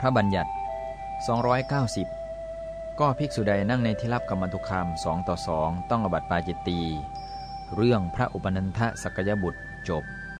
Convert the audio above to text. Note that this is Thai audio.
พระบัญญัติ 290 ก็ภิกษุใดนั่งในที่รับกรรมทุคามสองต่อสองต้องอบัติปาจิตตี เรื่องพระอุปนันทสกยบุตรจบ